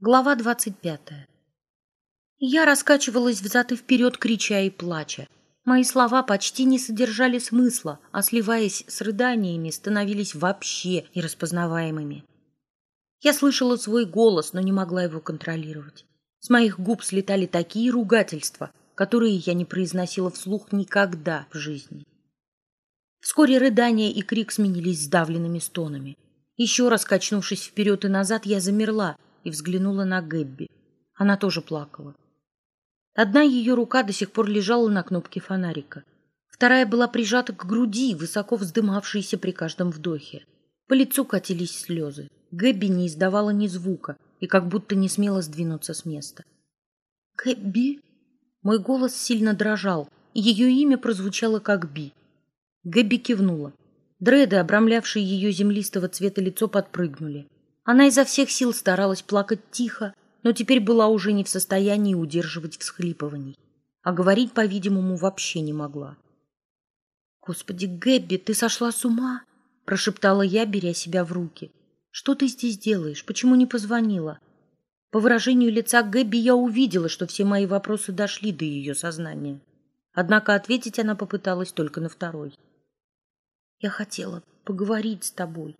Глава двадцать пятая. Я раскачивалась взад и вперед, крича и плача. Мои слова почти не содержали смысла, а сливаясь с рыданиями, становились вообще нераспознаваемыми. Я слышала свой голос, но не могла его контролировать. С моих губ слетали такие ругательства, которые я не произносила вслух никогда в жизни. Вскоре рыдания и крик сменились сдавленными стонами. Еще раз качнувшись вперед и назад, я замерла и взглянула на Гэбби. Она тоже плакала. Одна ее рука до сих пор лежала на кнопке фонарика. Вторая была прижата к груди, высоко вздымавшейся при каждом вдохе. По лицу катились слезы. Гэбби не издавала ни звука и как будто не смела сдвинуться с места. «Гэбби?» Мой голос сильно дрожал, и ее имя прозвучало как Би. Гэбби кивнула. Дреды, обрамлявшие ее землистого цвета лицо, подпрыгнули. Она изо всех сил старалась плакать тихо, но теперь была уже не в состоянии удерживать всхлипываний, а говорить, по-видимому, вообще не могла. «Господи, Гэбби, ты сошла с ума?» – прошептала я, беря себя в руки. «Что ты здесь делаешь? Почему не позвонила?» По выражению лица Гэбби я увидела, что все мои вопросы дошли до ее сознания. Однако ответить она попыталась только на второй. «Я хотела поговорить с тобой».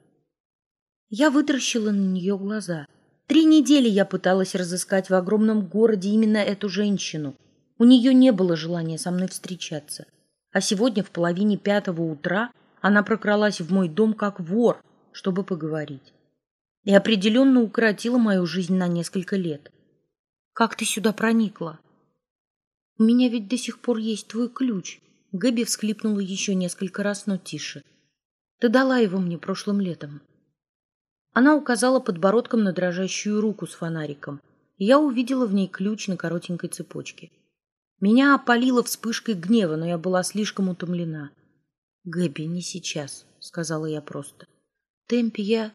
Я вытаращила на нее глаза – Три недели я пыталась разыскать в огромном городе именно эту женщину. У нее не было желания со мной встречаться. А сегодня в половине пятого утра она прокралась в мой дом как вор, чтобы поговорить. И определенно укоротила мою жизнь на несколько лет. Как ты сюда проникла? У меня ведь до сих пор есть твой ключ. Гэби всхлипнула еще несколько раз, но тише. Ты дала его мне прошлым летом. Она указала подбородком на дрожащую руку с фонариком, и я увидела в ней ключ на коротенькой цепочке. Меня опалило вспышкой гнева, но я была слишком утомлена. «Гэби, не сейчас», — сказала я просто. «Темпи, я...»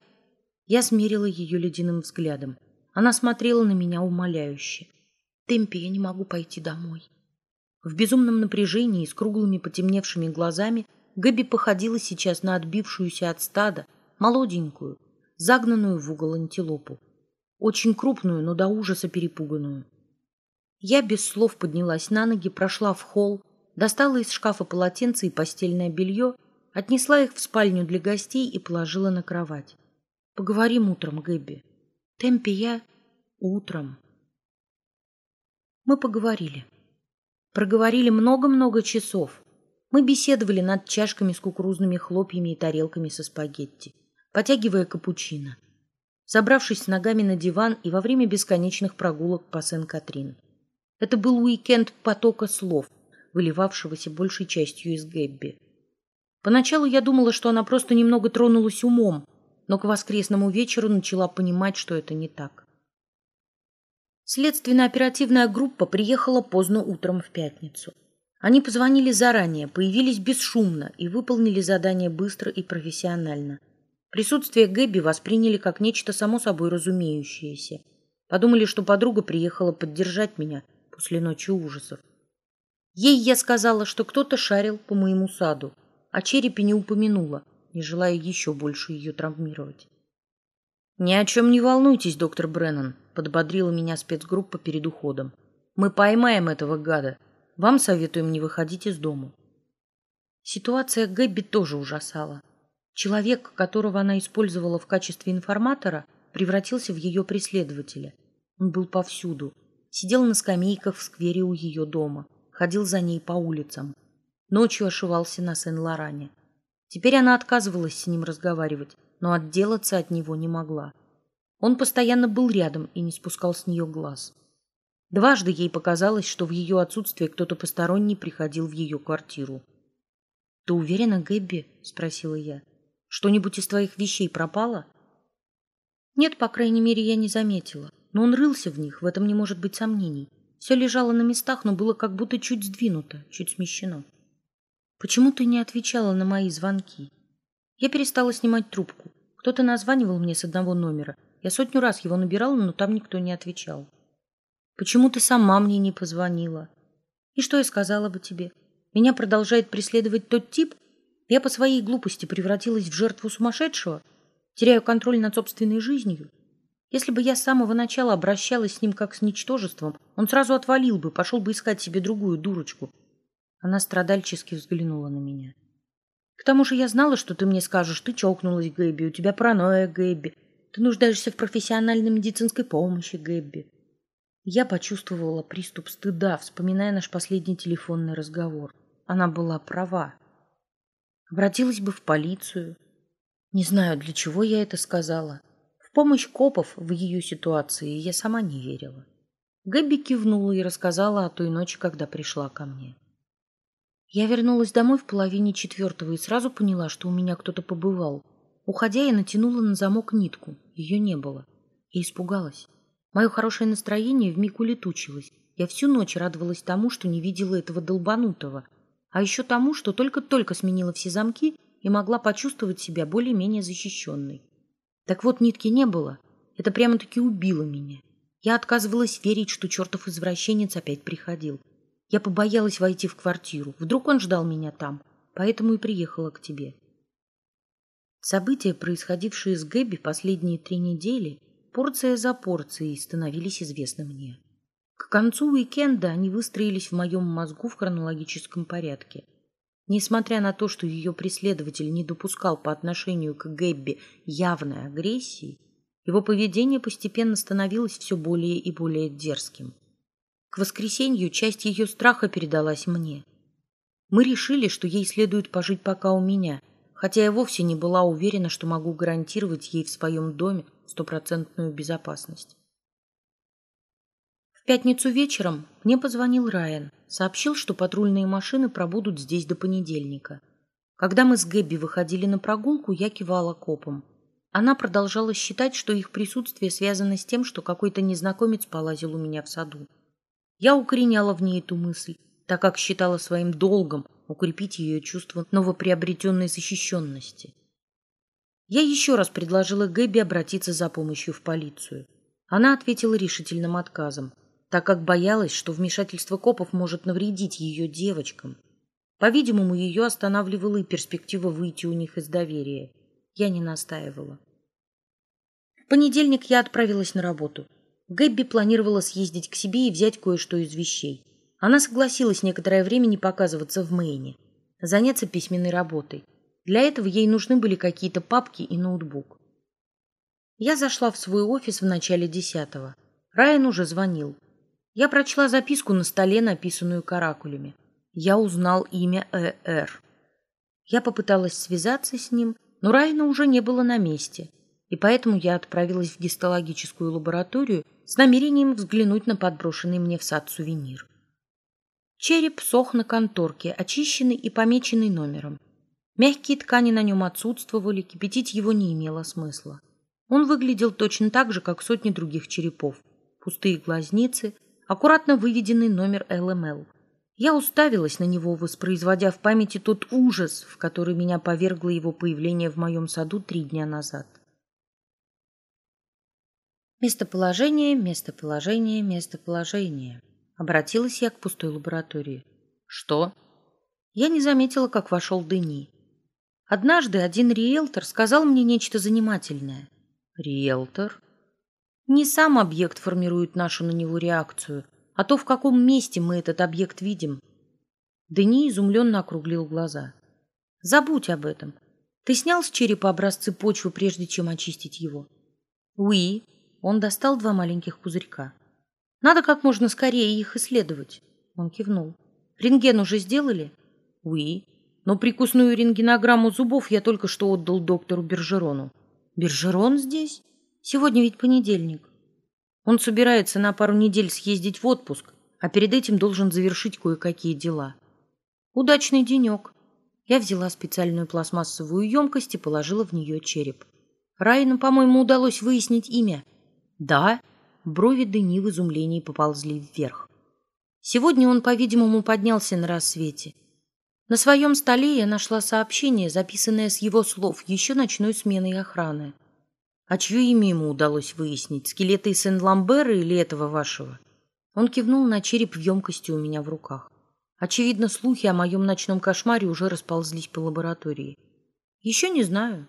Я смерила ее ледяным взглядом. Она смотрела на меня умоляюще. «Темпи, я не могу пойти домой». В безумном напряжении с круглыми потемневшими глазами Гэби походила сейчас на отбившуюся от стада, молоденькую, загнанную в угол антилопу. Очень крупную, но до ужаса перепуганную. Я без слов поднялась на ноги, прошла в холл, достала из шкафа полотенце и постельное белье, отнесла их в спальню для гостей и положила на кровать. Поговорим утром, Гэбби. Темпе я утром. Мы поговорили. Проговорили много-много часов. Мы беседовали над чашками с кукурузными хлопьями и тарелками со спагетти потягивая капучино, забравшись ногами на диван и во время бесконечных прогулок по Сен-Катрин. Это был уикенд потока слов, выливавшегося большей частью из Гэбби. Поначалу я думала, что она просто немного тронулась умом, но к воскресному вечеру начала понимать, что это не так. Следственно-оперативная группа приехала поздно утром в пятницу. Они позвонили заранее, появились бесшумно и выполнили задание быстро и профессионально. Присутствие Гэби восприняли как нечто само собой разумеющееся. Подумали, что подруга приехала поддержать меня после ночи ужасов. Ей я сказала, что кто-то шарил по моему саду, а черепе не упомянула, не желая еще больше ее травмировать. «Ни о чем не волнуйтесь, доктор Бреннан», — подбодрила меня спецгруппа перед уходом. «Мы поймаем этого гада. Вам советуем не выходить из дому». Ситуация Гэбби тоже ужасала. Человек, которого она использовала в качестве информатора, превратился в ее преследователя. Он был повсюду. Сидел на скамейках в сквере у ее дома, ходил за ней по улицам. Ночью ошивался на Сен-Лоране. Теперь она отказывалась с ним разговаривать, но отделаться от него не могла. Он постоянно был рядом и не спускал с нее глаз. Дважды ей показалось, что в ее отсутствие кто-то посторонний приходил в ее квартиру. «Ты уверена, Гэбби?» – спросила я. Что-нибудь из твоих вещей пропало? Нет, по крайней мере, я не заметила. Но он рылся в них, в этом не может быть сомнений. Все лежало на местах, но было как будто чуть сдвинуто, чуть смещено. Почему ты не отвечала на мои звонки? Я перестала снимать трубку. Кто-то названивал мне с одного номера. Я сотню раз его набирала, но там никто не отвечал. Почему ты сама мне не позвонила? И что я сказала бы тебе? Меня продолжает преследовать тот тип, я по своей глупости превратилась в жертву сумасшедшего, теряю контроль над собственной жизнью. Если бы я с самого начала обращалась с ним как с ничтожеством, он сразу отвалил бы, пошел бы искать себе другую дурочку. Она страдальчески взглянула на меня. К тому же я знала, что ты мне скажешь, ты чокнулась, Гэбби, у тебя паранойя, Гэбби. Ты нуждаешься в профессиональной медицинской помощи, Гэбби. Я почувствовала приступ стыда, вспоминая наш последний телефонный разговор. Она была права. Обратилась бы в полицию. Не знаю, для чего я это сказала. В помощь копов в ее ситуации я сама не верила. Гэбби кивнула и рассказала о той ночи, когда пришла ко мне. Я вернулась домой в половине четвертого и сразу поняла, что у меня кто-то побывал. Уходя, я натянула на замок нитку. Ее не было. Я испугалась. Мое хорошее настроение вмиг улетучилось. Я всю ночь радовалась тому, что не видела этого долбанутого. А еще тому, что только-только сменила все замки и могла почувствовать себя более-менее защищенной. Так вот, нитки не было. Это прямо-таки убило меня. Я отказывалась верить, что чертов извращенец опять приходил. Я побоялась войти в квартиру. Вдруг он ждал меня там, поэтому и приехала к тебе. События, происходившие с Гэби последние три недели, порция за порцией становились известны мне. К концу уикенда они выстроились в моем мозгу в хронологическом порядке. Несмотря на то, что ее преследователь не допускал по отношению к Гэбби явной агрессии, его поведение постепенно становилось все более и более дерзким. К воскресенью часть ее страха передалась мне. Мы решили, что ей следует пожить пока у меня, хотя я вовсе не была уверена, что могу гарантировать ей в своем доме стопроцентную безопасность. Пятницу вечером мне позвонил Райан, сообщил, что патрульные машины пробудут здесь до понедельника. Когда мы с Гэбби выходили на прогулку, я кивала копом. Она продолжала считать, что их присутствие связано с тем, что какой-то незнакомец полазил у меня в саду. Я укореняла в ней эту мысль, так как считала своим долгом укрепить ее чувство новоприобретенной защищенности. Я еще раз предложила Гэби обратиться за помощью в полицию. Она ответила решительным отказом, так как боялась, что вмешательство копов может навредить ее девочкам. По-видимому, ее останавливала и перспектива выйти у них из доверия. Я не настаивала. В понедельник я отправилась на работу. Гэбби планировала съездить к себе и взять кое-что из вещей. Она согласилась некоторое время не показываться в Мэйне, заняться письменной работой. Для этого ей нужны были какие-то папки и ноутбук. Я зашла в свой офис в начале десятого. Райан уже звонил. Я прочла записку на столе, написанную каракулями. Я узнал имя Э.Р. Я попыталась связаться с ним, но Райана уже не было на месте, и поэтому я отправилась в гистологическую лабораторию с намерением взглянуть на подброшенный мне в сад сувенир. Череп сох на конторке, очищенный и помеченный номером. Мягкие ткани на нем отсутствовали, кипятить его не имело смысла. Он выглядел точно так же, как сотни других черепов. Пустые глазницы, аккуратно выведенный номер ЛМЛ. Я уставилась на него, воспроизводя в памяти тот ужас, в который меня повергло его появление в моем саду три дня назад. Местоположение, местоположение, местоположение. Обратилась я к пустой лаборатории. Что? Я не заметила, как вошел Дени. Однажды один риэлтор сказал мне нечто занимательное. Риэлтор? Не сам объект формирует нашу на него реакцию, а то, в каком месте мы этот объект видим. Дени изумленно округлил глаза. Забудь об этом. Ты снял с черепа образцы почвы, прежде чем очистить его? Уи, он достал два маленьких пузырька. Надо как можно скорее их исследовать. Он кивнул. Рентген уже сделали? Уи. Но прикусную рентгенограмму зубов я только что отдал доктору Бержерону. Бержерон здесь? Сегодня ведь понедельник. Он собирается на пару недель съездить в отпуск, а перед этим должен завершить кое-какие дела. Удачный денек. Я взяла специальную пластмассовую емкость и положила в нее череп. Райану, по-моему, удалось выяснить имя — да, брови Дени в изумлении поползли вверх. Сегодня он, по-видимому, поднялся на рассвете. На своем столе я нашла сообщение, записанное с его слов еще ночной сменой охраны. А чье имя ему удалось выяснить? Скелета из Сен-Ламбера или этого вашего? Он кивнул на череп в емкости у меня в руках. Очевидно, слухи о моем ночном кошмаре уже расползлись по лаборатории. Еще не знаю.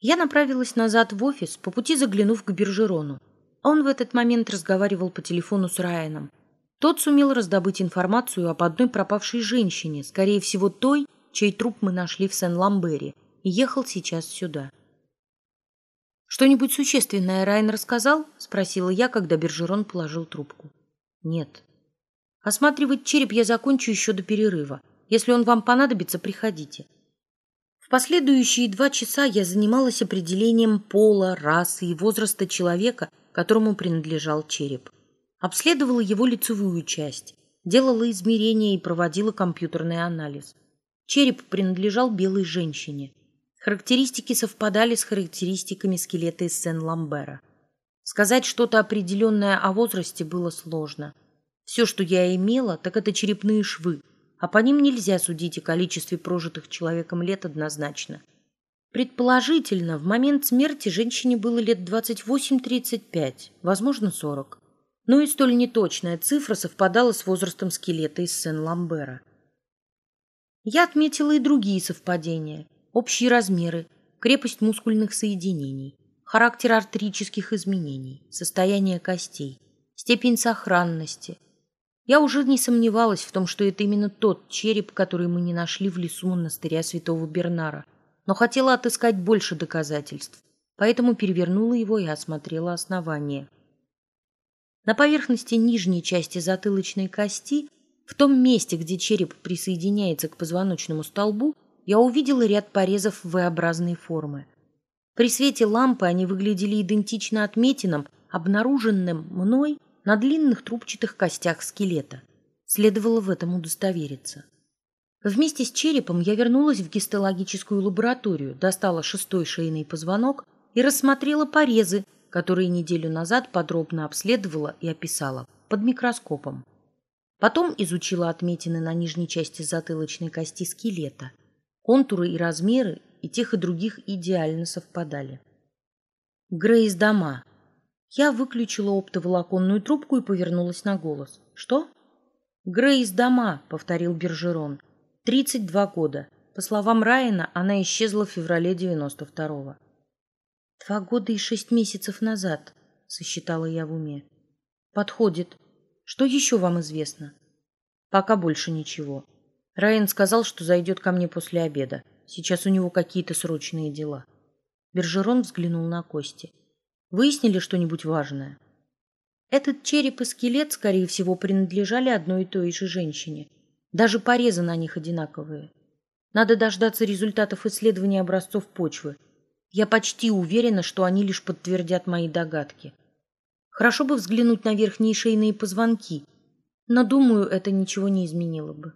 Я направилась назад в офис, по пути заглянув к Бержерону. Он в этот момент разговаривал по телефону с Райаном. Тот сумел раздобыть информацию об одной пропавшей женщине, скорее всего той, чей труп мы нашли в Сен-Ламбере, и ехал сейчас сюда. «Что-нибудь существенное Райан рассказал?» — спросила я, когда Бержерон положил трубку. «Нет». «Осматривать череп я закончу еще до перерыва. Если он вам понадобится, приходите». В последующие два часа я занималась определением пола, расы и возраста человека, которому принадлежал череп. Обследовала его лицевую часть, делала измерения и проводила компьютерный анализ. Череп принадлежал белой женщине. Характеристики совпадали с характеристиками скелета из Сен-Ламбера. Сказать что-то определенное о возрасте было сложно. Все, что я имела, так это черепные швы, а по ним нельзя судить о количестве прожитых человеком лет однозначно. Предположительно, в момент смерти женщине было лет 28-35, возможно, 40. Но и столь неточная цифра совпадала с возрастом скелета из Сен-Ламбера. Я отметила и другие совпадения – общие размеры, крепость мускульных соединений, характер артерических изменений, состояние костей, степень сохранности. Я уже не сомневалась в том, что это именно тот череп, который мы не нашли в лесу монастыря святого Бернара, но хотела отыскать больше доказательств, поэтому перевернула его и осмотрела основание. На поверхности нижней части затылочной кости, в том месте, где череп присоединяется к позвоночному столбу, я увидела ряд порезов V-образной формы. При свете лампы они выглядели идентично отметинам, обнаруженным мной на длинных трубчатых костях скелета. Следовало в этом удостовериться. Вместе с черепом я вернулась в гистологическую лабораторию, достала шестой шейный позвонок и рассмотрела порезы, которые неделю назад подробно обследовала и описала под микроскопом. Потом изучила отметины на нижней части затылочной кости скелета – Контуры и размеры и тех, и других идеально совпадали. Грейс дома. Я выключила оптоволоконную трубку и повернулась на голос. Что? Грейс дома, повторил Бержерон. Тридцать два года. По словам Райана, она исчезла в феврале девяносто второго. Два года и шесть месяцев назад, сосчитала я в уме. Подходит. Что еще вам известно? Пока больше ничего. Райан сказал, что зайдет ко мне после обеда. Сейчас у него какие-то срочные дела. Бержерон взглянул на кости. Выяснили что-нибудь важное? Этот череп и скелет, скорее всего, принадлежали одной и той же женщине. Даже порезы на них одинаковые. Надо дождаться результатов исследования образцов почвы. Я почти уверена, что они лишь подтвердят мои догадки. Хорошо бы взглянуть на верхние шейные позвонки, но, думаю, это ничего не изменило бы.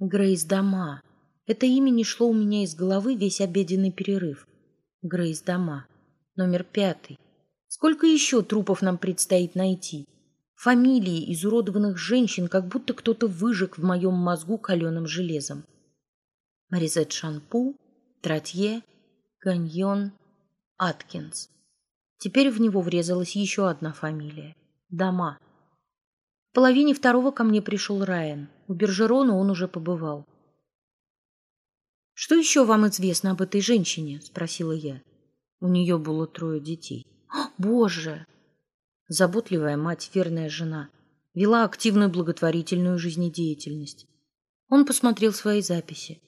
Грейс Дома. Это имя не шло у меня из головы весь обеденный перерыв. Грейс Дома. Номер пятый. Сколько еще трупов нам предстоит найти? Фамилии изуродованных женщин, как будто кто-то выжег в моем мозгу каленым железом. Маризет Шанпу, Тратье, Ганьон, Аткинс. Теперь в него врезалась еще одна фамилия. Дома. В половине второго ко мне пришел Райан. У Бержерона он уже побывал. «Что еще вам известно об этой женщине?» – спросила я. У нее было трое детей. О, «Боже!» Заботливая мать, верная жена. Вела активную благотворительную жизнедеятельность. Он посмотрел свои записи.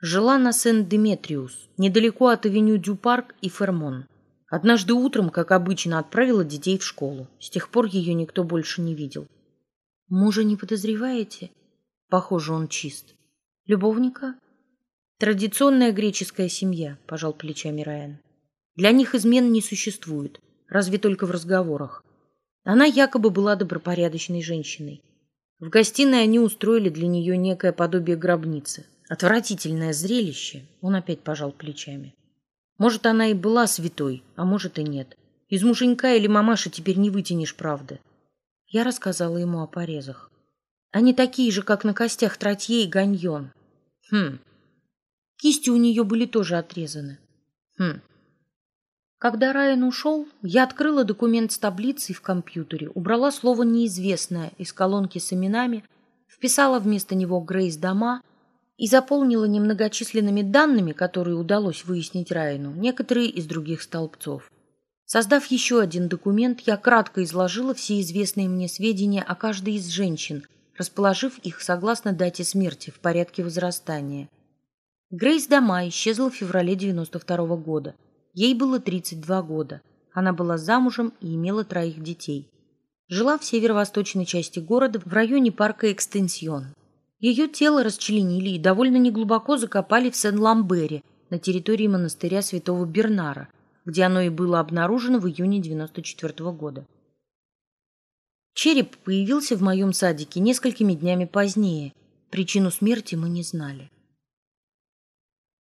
Жила на Сен-Деметриус, недалеко от авеню Дю-Парк и Фермон. Однажды утром, как обычно, отправила детей в школу. С тех пор ее никто больше не видел. Мужа не подозреваете? Похоже, он чист. Любовника? Традиционная греческая семья, пожал плечами Райан. Для них измен не существует, разве только в разговорах. Она якобы была добропорядочной женщиной. В гостиной они устроили для нее некое подобие гробницы. Отвратительное зрелище. Он опять пожал плечами. Может, она и была святой, а может и нет. Из муженька или мамаши теперь не вытянешь правды. Я рассказала ему о порезах. Они такие же, как на костях Тротье и Ганьон. Хм. Кисти у нее были тоже отрезаны. Хм. Когда Райан ушел, я открыла документ с таблицей в компьютере, убрала слово «неизвестное» из колонки с именами, вписала вместо него Грейс дома и заполнила немногочисленными данными, которые удалось выяснить Райну, некоторые из других столбцов. Создав еще один документ, я кратко изложила все известные мне сведения о каждой из женщин, расположив их согласно дате смерти в порядке возрастания. Грейс Дома исчезла в феврале 92 -го года. Ей было 32 года. Она была замужем и имела троих детей. Жила в северо-восточной части города в районе парка Экстенсион. Ее тело расчленили и довольно неглубоко закопали в Сен-Ламбере на территории монастыря святого Бернара, где оно и было обнаружено в июне 94 -го года. Череп появился в моем садике несколькими днями позднее. Причину смерти мы не знали.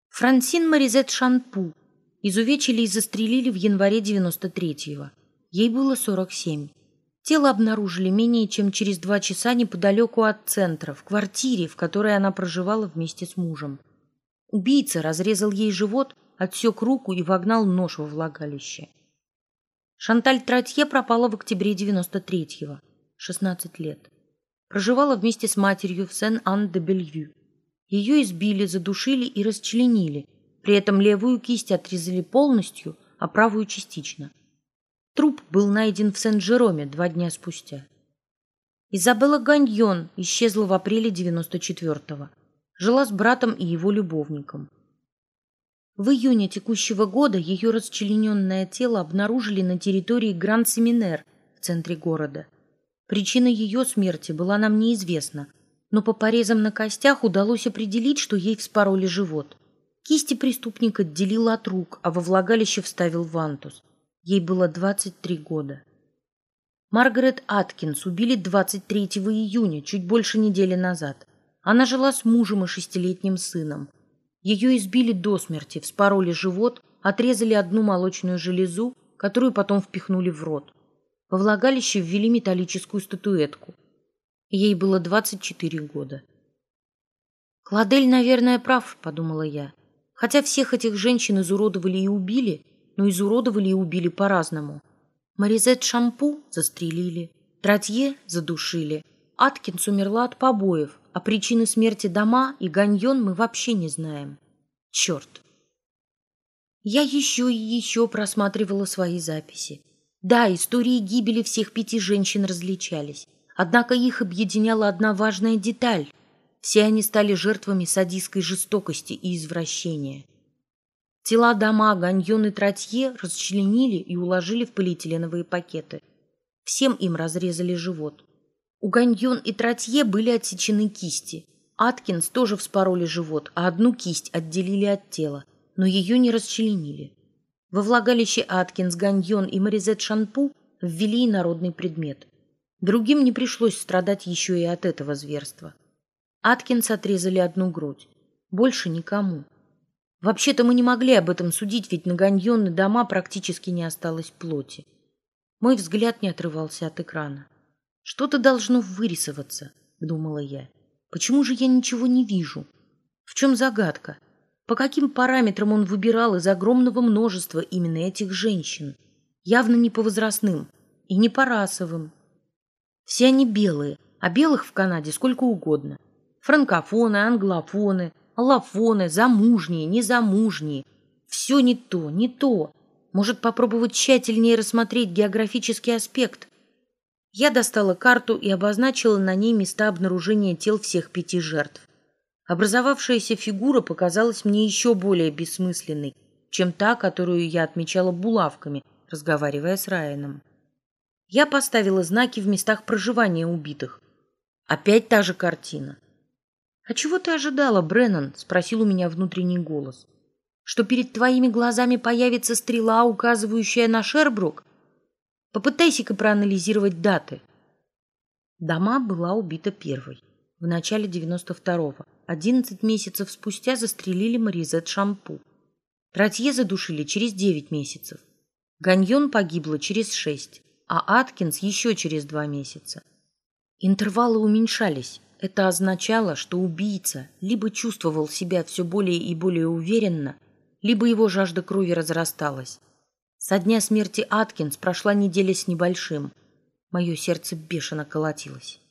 Франсин Маризет Шанпу изувечили и застрелили в январе 93-го. Ей было 47. Тело обнаружили менее чем через два часа неподалеку от центра, в квартире, в которой она проживала вместе с мужем. Убийца разрезал ей живот, отсек руку и вогнал нож во влагалище. Шанталь Тратье пропала в октябре 93-го, 16 лет. Проживала вместе с матерью в Сен-Ан-де-Бельвю. Ее избили, задушили и расчленили. При этом левую кисть отрезали полностью, а правую частично. Труп был найден в Сен-Жероме два дня спустя. Изабелла Ганьон исчезла в апреле 94-го. Жила с братом и его любовником. В июне текущего года ее расчлененное тело обнаружили на территории Гранд-Семинер в центре города. Причина ее смерти была нам неизвестна, но по порезам на костях удалось определить, что ей вспороли живот. Кисти преступник отделил от рук, а во влагалище вставил вантус. Ей было 23 года. Маргарет Аткинс убили 23 июня, чуть больше недели назад. Она жила с мужем и шестилетним сыном. Ее избили до смерти, вспороли живот, отрезали одну молочную железу, которую потом впихнули в рот. Во влагалище ввели металлическую статуэтку. Ей было 24 года. «Кладель, наверное, прав», — подумала я. Хотя всех этих женщин изуродовали и убили, но изуродовали и убили по-разному. Маризет Шампу застрелили, Тратье задушили, Аткинс умерла от побоев, а причины смерти Дома и Ганьон мы вообще не знаем. Черт! Я еще и еще просматривала свои записи. Да, истории гибели всех пяти женщин различались. Однако их объединяла одна важная деталь. Все они стали жертвами садистской жестокости и извращения. Тела дома, ганьон и тратье расчленили и уложили в полиэтиленовые пакеты. Всем им разрезали живот. У ганьон и тратье были отсечены кисти. Аткинс тоже вспороли живот, а одну кисть отделили от тела, но ее не расчленили. Во влагалище Аткинс, Ганьон и Маризет Шанпу ввели инородный предмет. Другим не пришлось страдать еще и от этого зверства. Аткинс отрезали одну грудь. Больше никому. Вообще-то мы не могли об этом судить, ведь на ганьонные дома практически не осталось плоти. Мой взгляд не отрывался от экрана. Что-то должно вырисоваться, думала я. Почему же я ничего не вижу? В чем загадка? По каким параметрам он выбирал из огромного множества именно этих женщин? Явно не по возрастным и не по расовым, все они белые, а белых в Канаде сколько угодно. Франкофоны, англофоны, аллофоны, замужние, незамужние. Все не то, не то. Может попробовать тщательнее рассмотреть географический аспект. Я достала карту и обозначила на ней места обнаружения тел всех пяти жертв. Образовавшаяся фигура показалась мне еще более бессмысленной, чем та, которую я отмечала булавками, разговаривая с Райаном. Я поставила знаки в местах проживания убитых. Опять та же картина. «А чего ты ожидала, Бреннан?» — спросил у меня внутренний голос. «Что перед твоими глазами появится стрела, указывающая на Шербрук? Попытайся-ка проанализировать даты». Дома была убита первой, в начале 92-го. Одиннадцать месяцев спустя застрелили Маризет Шампу. Тратье задушили через девять месяцев. Ганьон погибла через шесть а Аткинс еще через два месяца. Интервалы уменьшались. Это означало, что убийца либо чувствовал себя все более и более уверенно, либо его жажда крови разрасталась. Со дня смерти Аткинс прошла неделя с небольшим. Мое сердце бешено колотилось.